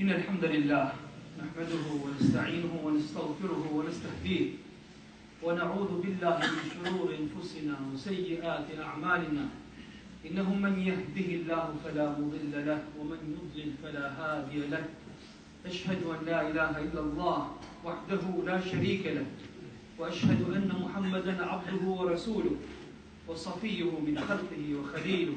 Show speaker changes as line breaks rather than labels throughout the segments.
إن الحمد لله نحمده ونستعينه ونستغفره ونستهديه ونعوذ بالله من شرور أنفسنا وسيئات أعمالنا إنه من يهده الله فلا مضل له ومن يضلل فلا هادي له أشهد أن لا إله إلا الله وحده لا شريك له وأشهد أن محمدا عبده ورسوله وصفيه من خلقه وخليله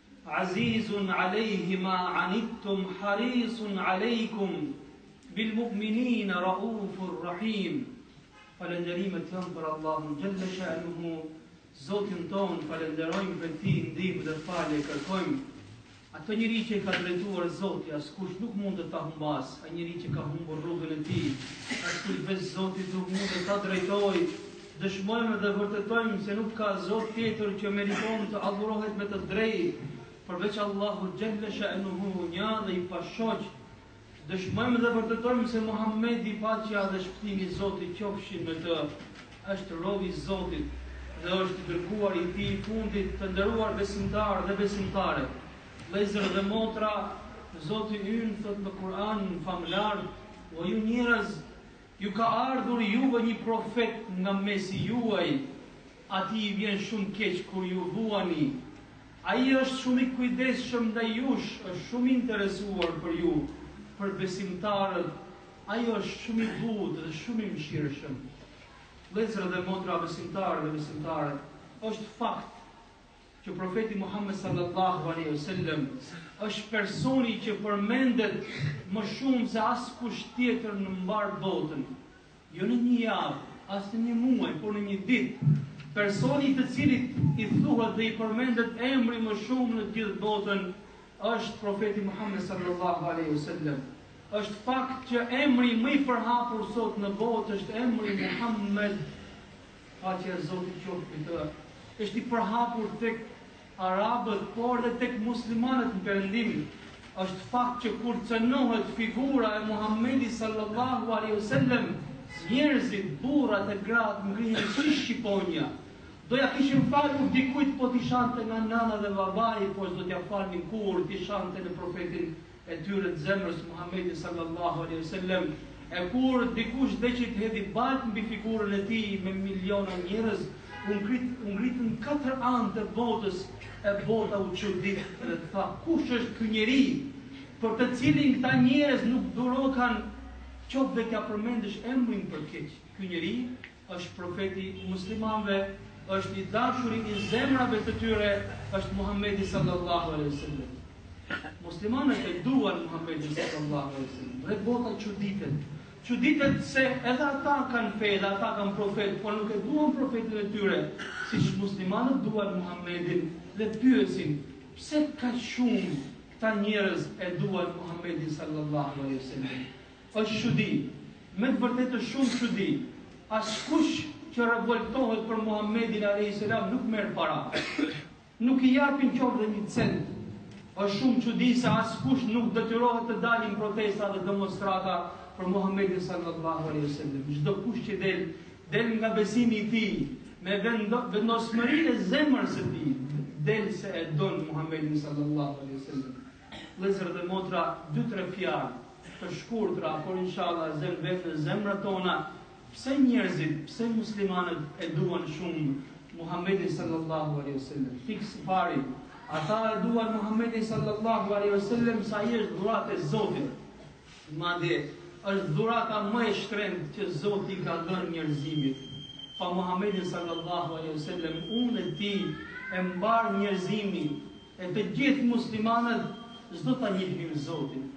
Azizun alejhi ma anittum harisun alejkum bil mu'minina raufur rahim Falënderimet janë për Allahun xhelle shanuhu Zotin tonë falënderojmë prej tij ndihmë dhe falje kërkojmë Atë njeri që e ka drejtuar Zoti, askush nuk mundet ta humbasë, e njeri që ka humbur rrugën e tij, askush veç Zotit nuk mundet ta drejtojë, Dëshmojmë dhe vërtetojmë se nuk ka Zot tjetër që meriton të adhurohet me të drejtë përveç Allahut xhelle sha'nuhu, një dhe i pashoq. Dëshmojmë dhe vërtetojmë se Muhamedi paqja dhe shpëtimi i Zotit qofshin me të, është rob i Zotit dhe është i dërguar i tij i fundit të nderuar besimtarë dhe besimtare. Vëllezër dhe motra, Zoti ynë thotë në Kur'anin famëlartë, o ju njerëz, Ju ka ardhur juve një profet nga mesi juaj, atij i vjen shumë keq kur ju vuani. Ai është shumë i kujdesshëm ndaj jush, është shumë i interesuar për ju, për besimtarët, ai është shumë i butë dhe shumë i mëshirshëm. Vëllezër dhe motra besimtarë dhe besimtare, është fakt, që profeti Muhammed sallallahu alaihi wasallam është personi që përmendet më shumë se askush tjetër në mbarë botën. Jo në një javë, as në një muaj, por në një ditë. Personi të cilit i thuhet dhe i përmendet emri më shumë në gjithë botën është profeti Muhammed sallallahu alaihi wasallam. Është fakt që emri më i përhapur sot në botë është emri Muhammed Paqja e Zotit qoftë mbi të. Është i përhapur tek arabët, por edhe tek muslimanët në Perëndim. Është fakt që kur cenohet figura e Muhammedit sallallahu alaihi wasallam, njerëzit, burrat e gratë ngrihen si shqiponja. Do ia kishin falur dikujt po t'i shante nga nana dhe babai, por s'do t'ia falnin kurrë t'i shante në profetin e tyre të zemrës Muhammedin Sallallahu Alaihi Wasallam e kur dikush deshi të hedhë baltë mbi figurën e tij me miliona njerëz u ngritën katër anë të botës e bota u çudit dhe tha kush është ky njeri për të cilin këta njerëz nuk durokan qoftë dhe t'ia përmendësh emrin për keq ky njeri Është profeti i muslimanëve, është i dashuri i zemrave të tyre, është Muhamedi sallallahu alejhi ve sellem. Muslimanët e duan Muhamedin sallallahu alejhi ve sellem. Dhe bota çuditet. Çuditet se edhe ata kanë fe, edhe ata kanë profet, por nuk e duan profetin e tyre, siç muslimanët duan Muhamedin dhe pyesin, pse kaq shumë këta njerëz e duan Muhamedin sallallahu alejhi ve sellem? Është çudi, me të vërtetë shumë çudi. Askush që revoltohet për Muhammedin alejhi selam nuk merr para. Nuk i japin qoftë dhe një cent. Është shumë çudi se askush nuk detyrohet të dalë në protesta dhe demonstrata për Muhammedin sallallahu alejhi selam. Çdokush që del, del nga besimi i tij, me vendosmërinë e zemrës së tij, del se e don Muhammedin sallallahu alejhi selam. Vëllezër dhe motra dy tre fjalë të shkurtra por inshallah zënë vend në zemrat tona pse njerëzit pse muslimanët e duan shumë Muhammedin sallallahu alaihi wasallam pikësëpari ata e duan Muhammedin sallallahu alaihi wasallam se ai është dhuratë e Zotit madje është dhurata më e shtrenjtë që Zoti i ka dhënë njerëzimit pa Muhammedin sallallahu alaihi wasallam unë ti e mbarë njerëzimi E të gjithë muslimanët s'do ta njihnim Zotin,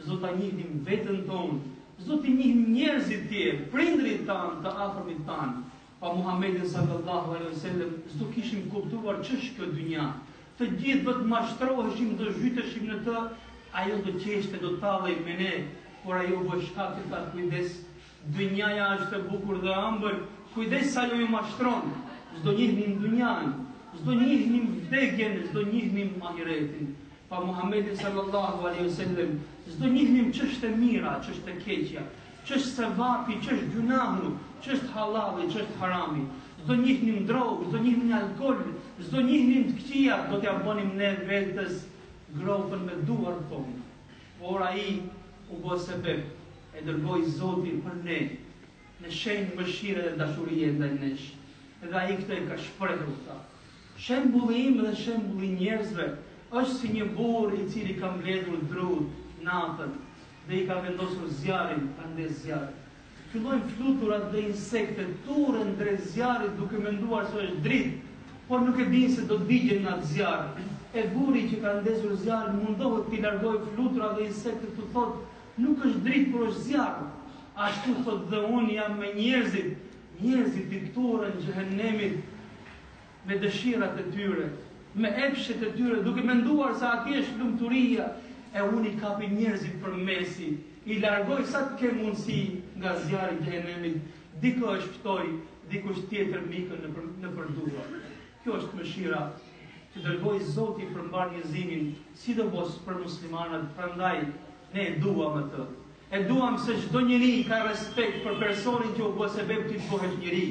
s'do ta njihnim veten tonë, s'do t'i njihnim njerëzit tjerë, prindërit tanë, të afërmit tanë. Pa Muhammedin sallallahu alaihi wasallam s'do kishim kuptuar ç'është kjo dynja. Të gjithë do të mashtroheshim, do zhyteshim në të, ajo do qeshte, do tallej me ne, por ai u bë shkak që tha kujdes Dynjaja është e bukur dhe e ëmbël, kujdes se ajo ju mashtron. S'do njihnim dynjanë, s'do njihnim vdekjen, s'do njihnim ahiretin. Pa Muhammedin sallallahu alaihi wasallam, s'do njihnim ç'është e mira, ç'është e keqja, ç'është sevapi, ç'është gjunahu, ç'është halali, ç'është harami. S'do njihnim drogë, s'do njihnim alkool, s'do njihnim të këqijat, do t'ia bënim ne vetes gropën me duart tona. Por ai u bë sebeb e dërgoi Zoti për ne në shenjë mëshire dhe dashurie ndaj nesh, dhe ai këtë e ka shprehur, tha, Shembulli im dhe shembulli i njerëzve është si një burrë i cili ka mbledhur drutë natën dhe i ka vendosur zjarrin ka ndezë zjarrin. Fillojnë fluturat dhe insektet turren drejt zjarrit duke menduar se është dritë, por nuk e dinë se do digjen nga zjarri. E burri që ka ndezur zjarrin mundohet t'i largojë fluturat dhe insektet u thotë, Nuk është dritë, por është zjarr. Ashtu thotë dhe unë jam me njerëzit, njerëzit i turren xhehenemit. me dëshirat e tyre, me epshet e tyre, duke menduar se atje është lumturia, e unë i kap njerëzit për mesi, i largoj sa të kem mundësi nga zjarri i xhehenemit, dikë e shpëtoj dikush tjetër më ikën nëpër nëpër duar. Kjo është mëshira që dërgoi Zoti për mbarë njerëzimin, sidomos për muslimanët, prandaj ne e duam atë. E duam se çdo njeri ka respekt për personin që u bë sebeb ti të bëhesh njeri,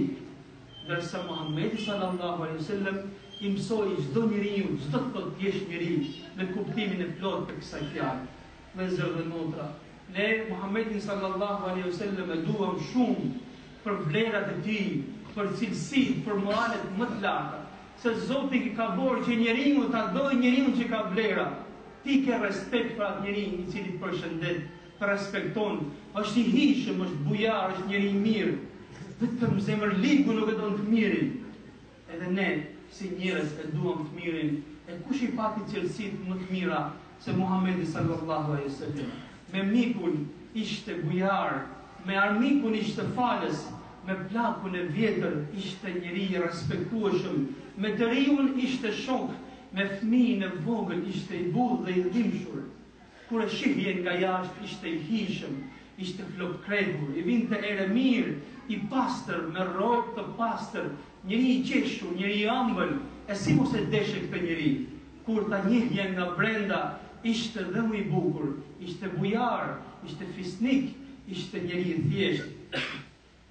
ndërsa Muhamedi sallallahu alejhi ve sellem i mësoi çdo njeriu ç'do të thotë të jesh njeri në kuptimin e plotë të kësaj fjale. Vëllezër dhe motra, ne Muhamedin sallallahu alejhi ve sellem e duam shumë për vlerat e tij, për cilësitë, për moralet më të larta. Se zoti e ka bërë që njeriu ta dojë njeriun që ka vlera. Ti ke respekt për atë njeri i cili të përshëndet, të respekton, është i hijshëm, është bujar, është njeri i mirë. Vetëm zemërligu nuk e don të mirin. Edhe ne si njerëz e duam të mirin. E kush i pati cilësitë më të mira, se Muhamedi sallallahu alejhi ve sellem me mikun ishte bujar, me armikun ishte falës, me plakun e vjetër ishte njeri i respektueshëm, me të riun ishte shok, me fëmijën e vogël ishte i butë dhe i dhimbshëm. Kur e shihje nga jashtë ishte i hijshëm, ishte flokëkrehur, i vinte erë e mirë, i pastër, me rrobë të pastër, njeri i qeshur, njeri i ëmbël, e si mos e deshe këtë njeri? Kur ta njihje nga brenda ishte dhe më i bukur, ishte bujar, ishte fisnik, ishte njeri i thjeshtë.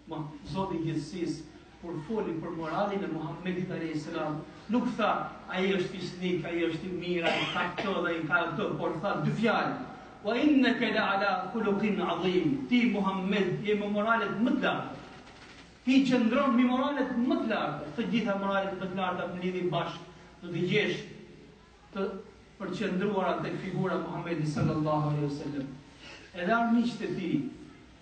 Ma, Zoti i Gjithësisë, kur foli për moralin e Muhammedit alejhi selam, nuk tha, ai është fisnik, ai është i mirë, ai ka këtë dhe ai ka atë, por tha dy fjalë, Wa inneke la'ala khuluqin 'azim, ti Muhammed je me moralet më të mëdha. Ti qëndron mbi moralet më të larta, të gjitha moralet më të larta t'i lidhim bashkë, do t'i gjesh të përqendruara tek figura Muhamedi sallallahu alaihi wasallam. Edhe armiqtë e tij,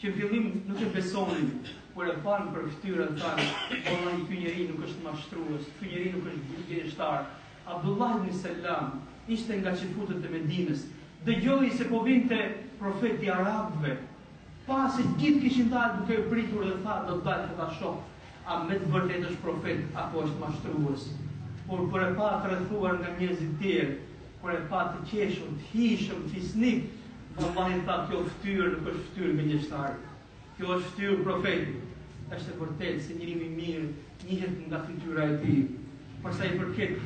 që në fillim nuk e besonin, kur e panë për fytyrën thanë, "Vallai ky njeri nuk është mashtrues, ky njeri nuk është gënjeshtar." Abdullah ibn Selam ishte nga çifutët e Medinës. Dëgjoi se po vinte profeti i arabëve, Pasi të gjithë kishin dalë duke e pritur dhe tha do të dal që ta shoh a me të vërtetë është profet apo është mashtrues. Por kur e pa të rrethuar nga njerëzit tjerë, kur e pa të qeshur, të hijshëm, fisnik, vallahi tha kjo fytyrë nuk është fytyrë gënjeshtari. Kjo është fytyrë profeti. Është e vërtetë se njeriu i mirë njihet nga fytyra e tij. Për sa i përket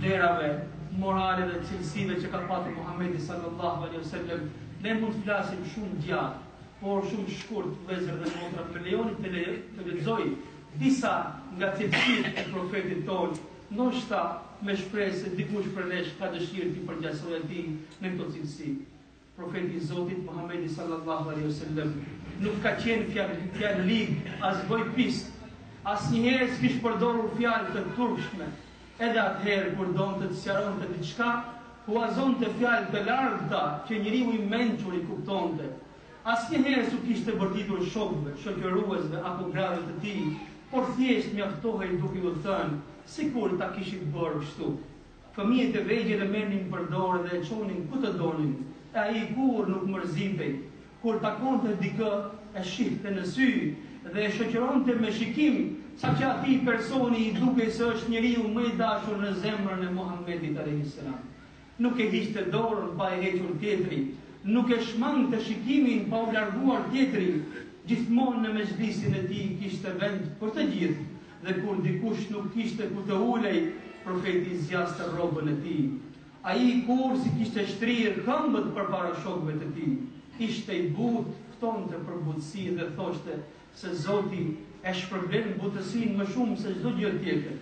vlerave morale dhe cilësive që ka patur Muhamedi sallallahu alaihi wasallam, ne mund të flasim shumë gjatë, por shumë shkurt vëllezër dhe motra, më lejoni të le, të lexoj disa nga cilësitë e profetit tonë, ndoshta me shpresë se dikush prej nesh ka dëshirë t'i përngjasojë atij në këto cilësi. Profeti i Zotit, Muhamedi Sallallahu Alejhi Vesellem, nuk ka qenë fjalëlig, as gojëpis. Asnjëherë s'kish përdorur fjalë të turpshme. Edhe atëherë kur donte të sqaronte diçka, huazonte fjalë të largëta që njeriu i mençur i kuptonte. Asnjëherë s'u kishte bërtitur shokëve, shoqëruesve apo grave të tij, por thjesht mjaftohej duke iu thënë, sikur ta kishit bërë kështu. Fëmijët e vegjël e merrnin për dorë dhe e çonin ku të donin, e ai kurrë nuk mërzitej. Kur takonte dikë, e shihte në sy dhe e shoqëronte me shikim, saqë atij personi i dukej se është njeriu më i dashur në zemrën e Muhamedit alejhi selam. Nuk e hiqte dorën pa e hequr tjetri, nuk e shmangte shikimin pa u larguar tjetri, gjithmonë në mexhlisin e tij kishte vend për të gjithë, Dhe kur dikush nuk kishte ku të ulej, Profeti zgjaste rrobën e tij. Ai kurrë s'i kishte shtrirë këmbët përpara shokëve të tij. Ishte i butë, ftonte për butësi dhe thoshte se Zoti e shpërblen butësinë më shumë se çdo gjë tjetër.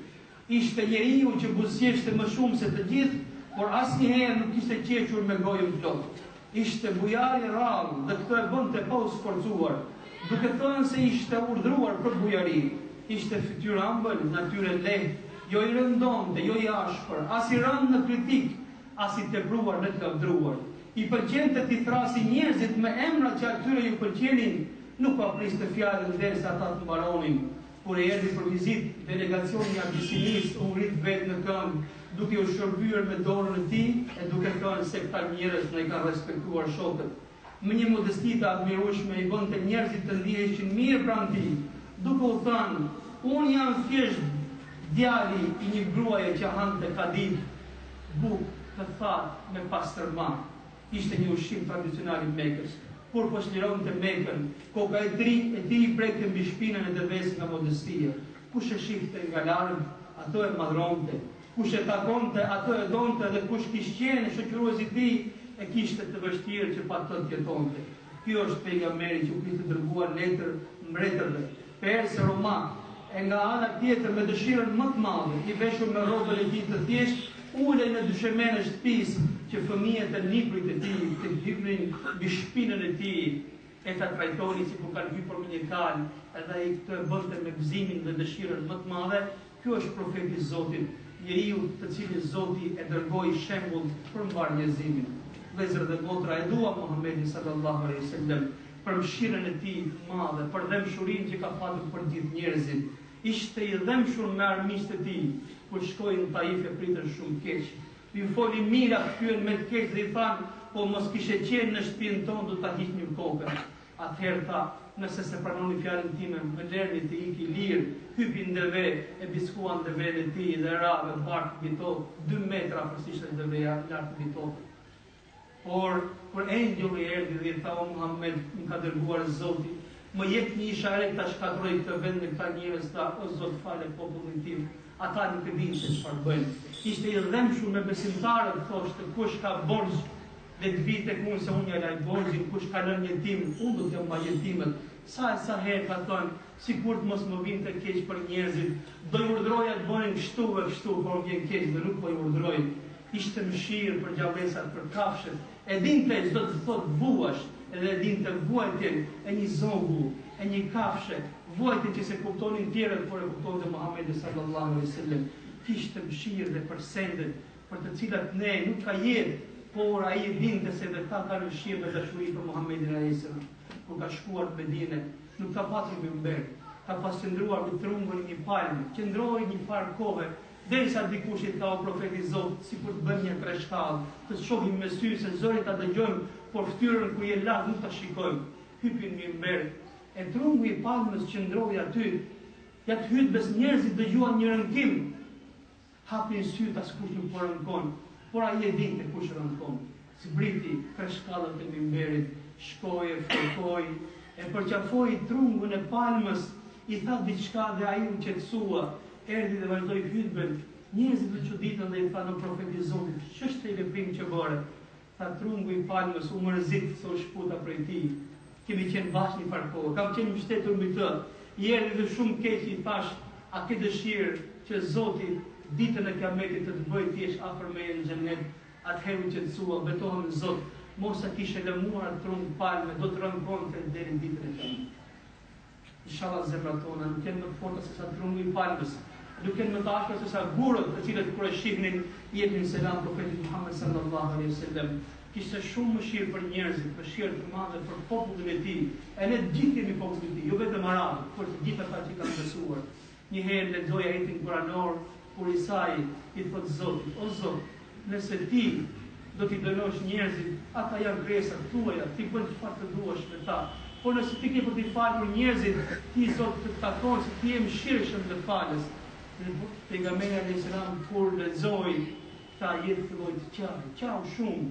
Ishte njeriu që buzëqeshte më shumë se të gjithë, por asnjëherë nuk kishte qeshur me gojën plot. Ishte bujar i rrallë dhe këtë e bënte pa u sforcuar, duke thënë se ishte urdhëruar për bujari. Ishte fytyrëmbël, natyrëlehtë, jo i rëndomtë, jo i ashpër, as i rëndë në kritikë, as i tepruar në të lavdëruar. I pëlqente t'i thërrasë njerëzit me emrat që atyre iu pëlqenin, nuk ua priste fjalën derisa ata të mbaronin. Kur erdhi për vizitë delegacioni i Abisinisë, u ngrit vetë në këmbë, duke iu shërbyer me dorën e tij e duke thënë se këta njerëz na i kanë respektuar shokët. Me një modesti të admirueshme i bënte njerëzit të ndiheshin mirë pranë tij, duke u thënë, Unë jam thjesht djali i një gruaje që hante kadid, bukë të thatë me pastërma. Ishte një ushqim tradicional i Mekës. Kur po çlironte Mekën, koka e tij i prekte mbi shpinën e deves nga modestia. Kush e shihte nga larg, atë e madhëronte. Kush e takonte, atë e donte dhe kush kish qenë shoqërues i tij, e kishte të vështirë që pa të të jetonte. Ky është pejgamberi që u kishte dërguar letër mbretërve persë e romakë, e nga ana tjetër me dëshirën më të madhe, i veshur me rrobën e tij të thjeshtë, ulej në dyshemenë e shtëpisë që fëmijët e nipërit e tij të hipnin mbi shpinën e tij e ta trajtonin sikur kanë hipur në një kalë dhe ai këtë e bënte me gëzimin dhe dëshirën më të madhe, Ky është profeti i Zotit, njeriu të cilin Zoti e dërgoi shembull për mbarë njerëzimin. Vëllezër dhe motra, e dua Muhamedin sallallahu alejhi ve sellem për mëshirën e tij të madhe, për dhembshurinë që ka patur për gjithë njerëzit. Ishte i dhembshur me armiqtë e tij. Kur shkoi në Taif e pritën shumë keq. Ju foli mirë, ia kthyen me të keq dhe i thanë, Po mos kishe qenë në shtëpinë tonë do ta hiqnim kokën. Atëherë tha, Nëse s'e pranoni fjalën time, më lerni të ik i lirë. Hypi në deve, e biskuan devenë e tij dhe ra me bark mbi tokë, dy metra për sa ishte deveja lart mbi tokë. Por, kur engjëlli erdhi dhe i tha, O Muhamed, më ka dërguar Zoti, Më jep një isharetë ta shkatërroj këtë vend me këta njerëz, tha, O Zot, fale popullin tim, ata nuk e dinë se çfarë bëjnë. Ishte i dhembshur me besimtarët, thoshte, Kush ka borxh, Le të vijë tek unë se unë ja laj borxhin kush ka lënë jetim unë do t'ia mbaj jetimët sa e sa herë ka thënë sikur të mos më vinte keq për njerëzit do i urdhëroja të bënin kështu e kështu por më vjen keq dhe nuk po i urdhëroj ishte mëshirë për gjallesat për kafshët e dinte ç'do të thotë të vuash edhe e dinte vuajtjen e një zogu e një kafshe vuajtjen që s'e kuptonin tjerët por e kuptonte Muhamedi sallallahu alejhi ve sellem kishte mëshirë dhe për sendet për të cilat ne nuk ka jetë, por ai e dinte se edhe këta kanë mëshirë dhe dashuri për Muhammedin alejhisselam. Kur ka shkuar në Medinë, nuk ka patur minber, ka pas qëndruar mbi trungun e një palme, qëndroi një farë kohe, derisa dikush i tha o profet i Zotit, sikur të bëjmë një treshkallë, të të shohim me sy se zërin ta dëgjojmë, por fytyrën kur je larg nuk ta shikojmë. Hypi në minber, e trungu i palmës qëndroi aty. Gjatë hutbes njerëzit dëgjuan një rënkim, Hapnin sytë askush nuk po rënkon, por ai e dinte kush rënkon. Zbriti tre shkallët e mimberit, shkoi e fërkoi, e përqafoi trungun e palmës, i tha diçka dhe ai u qetësua, erdhi dhe vazhdoi hutben, njerëzit u çuditën dhe i thanë o profet i Zotit, ç'është ai veprim që bëre? Tha trungu i palmës, u mërzit se u shputa prej tij. Kemi qenë bashkë një farë kohë. Kam qenë mbështetur mbi të. I erdhi shumë keq, i thashë, A ke dëshirë që Zoti Ditën e Kiametit të të bëjë të jesh afër meje në Xhennet? Atëherë u qetësua, betohem në Zot, mos ta kisha lëmuar atë trung palme, do të rënkonte deri Ditën e Kiametit. Inshallah zemrat tona nuk janë më të forta sesa trungu i palmës, nuk janë më të ashpra sesa gurët, të cilët kur e shihnin i jepnin selam Profetit Muhamed sallallahu alejhi ve selem. Kishte shumë mëshirë për njerëzit, mëshirë të madhe për popullin e tij. E ne të gjithë jemi popull i tij, jo vetëm arabët, por të gjithë ata që i kanë besuar. Një herë lexoi ajetin kuranor kur Isai i thotë Zotit, O Zot, nëse Ti do t'i dënosh njerëzit, ata janë krijesat Tuaja, ti bën çfarë të duash me ta. Por nëse Ti ke për t'i falur njerëzit, Ti Zot të takon se Ti je Mëshirshëm dhe Falës. Pejgamberi alejhi selam kur lexoi këtë ajet filloi të qajë, qau shumë.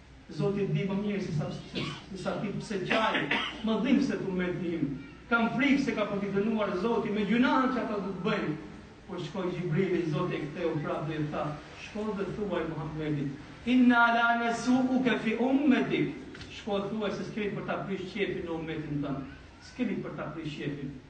Zoti e di më mirë sesa ti pse qaj, më dhimbset ummeti im. Kam frikë se ka për t'i dënuar Zoti me gjynahet që ata do të bëjnë. Por shkoi Xhibrili, Zoti e ktheu prapë dhe i tha, Shko dhe thuaji Muhammedit, Inna la nesu'uke fi ummetik. Shko e thuaji se s'kemi për ta prish qejfin në ummetin tënd. S'kemi për ta prish qejfin.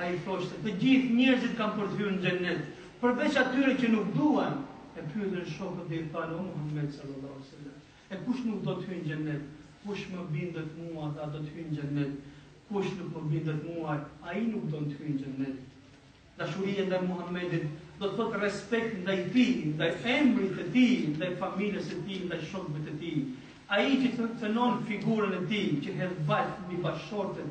Ai thoshte, Të gjithë njerëzit kanë për të hyrë në Xhennet, përveç atyre që nuk duan. E pyetën shokët dhe i thanë, O Muhammed, sallallahu alejhi ve sellem, e kush nuk do të hyjë në Xhennet? Kush më bindet mua dhe ai do të hyjë në Xhennet? Kush nuk më bindet mua, ai nuk do të hyjë në Xhennet. Dashuria ndaj Muhammedit do të thotë respekt ndaj tij, ndaj emrit të tij, ndaj familjes së tij, ndaj shokëve të tij. Ai që cenon figurën e tij, që hedh baltë mbi bashkëshorten,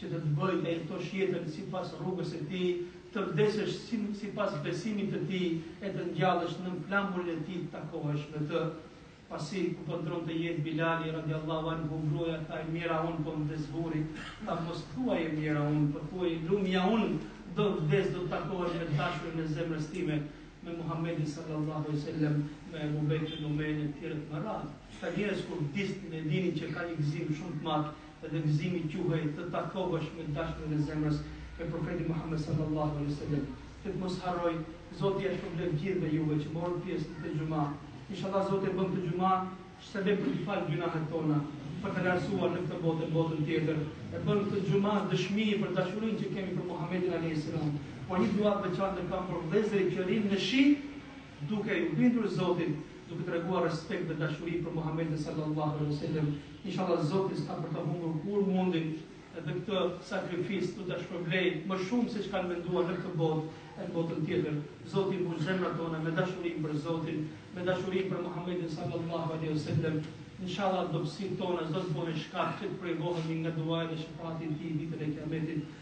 që do të të bëjë ta jetosh jetën sipas rrugës së Tij, të vdesësh sipas besimit të Tij e të ngjallësh nën flamurin e Tij të takohesh me Të. Pasi kur po ndërronte jetë Bilali radijallahu anhu, gruaja tha e mjera unë po më vdes burri, tha mos thuaj e mjera unë, por thuaj lumja unë do vdes do të takohem me dashurin e zemrës time, me Muhammedin sallallahu alaihi wasallam, me Abu Bekrin, Omerin e të tjerët me radhë. Këta njerëz kur vdisnin e dinin që kanë një gëzim shumë të madh, Edhe gëzimi quhej të takohesh me dashnin e zemrës me Profetin Muhamed Sallallahu Alejhi Vesellem. Dhe të mos harroj, Zoti ja shpërbleftë gjithëve juve që morët pjesë në këtë xhuma. Inshallah Zoti e bën këtë xhuma sebeb për t'i falë gjynahet tona, për të lartësuar në këtë botë e në botën tjetër. E bën këtë xhuma dëshmi për dashurinë që kemi për Muhamedin Alejhi Selam. Por një dua të veçantë e kam për vëllezërit që rrinë në shi, duke iu bindur Zotit, duke treguar respekt dhe dashuri për Muhamedin sallallahu alejhi ve sellem, inshallah Zoti s'ka për ta humbur kurrë mundin dhe këtë sakrificë do ta shpërblejë më shumë seç kanë menduar në këtë botë e në botën tjetër. Zoti mbush zemrat tona me dashurinë për Zotin, me dashurinë për Muhamedin sallallahu alejhi ve sellem. Inshallah dobësitë tona s'do të bëhen shkak që të privohemi nga duaja dhe shefati i tij ditën e Kiametit.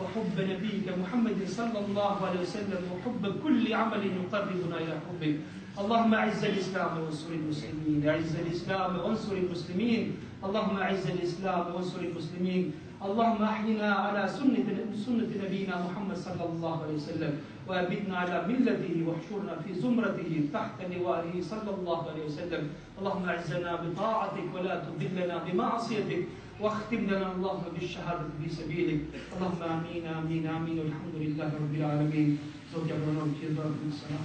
وحب نبيك محمد صلى الله عليه وسلم وحب كل عمل يقربنا إلى حبك اللهم اعز الاسلام وانصر المسلمين اعز الاسلام وانصر المسلمين اللهم اعز الاسلام وانصر المسلمين اللهم احينا على سنه سنه نبينا محمد صلى الله عليه وسلم وأبدنا على ملته واحشرنا في زمرته تحت لوائه صلى الله عليه وسلم اللهم أعزنا بطاعتك ولا تضلنا بمعصيتك واختم لنا اللهم بالشهادة في سبيلك اللهم آمين آمين آمين والحمد لله رب العالمين زوجة بنا وكيل السلام